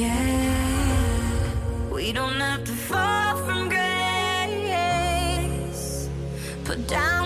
Yeah, we don't have to fall from grace. Put down.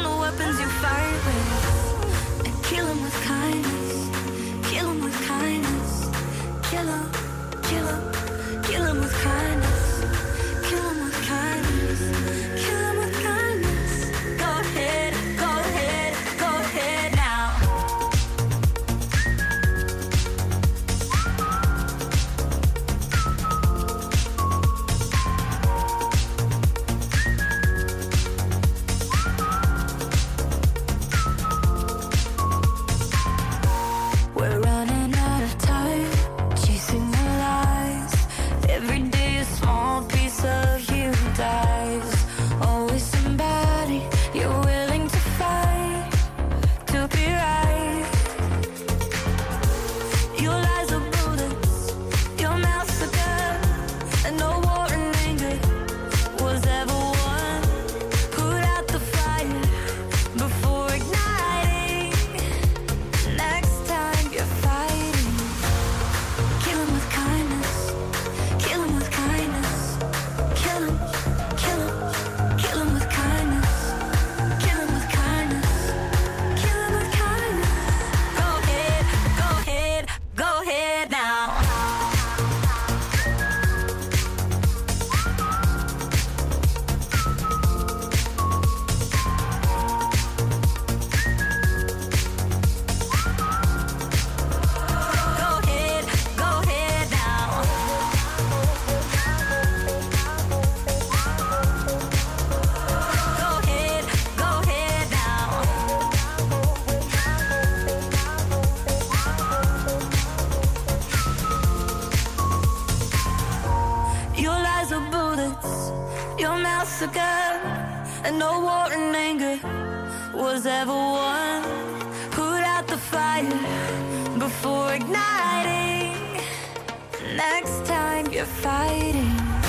your mouth's a gun, and no war and anger was ever won. Put out the fire before igniting. Next time you're fighting.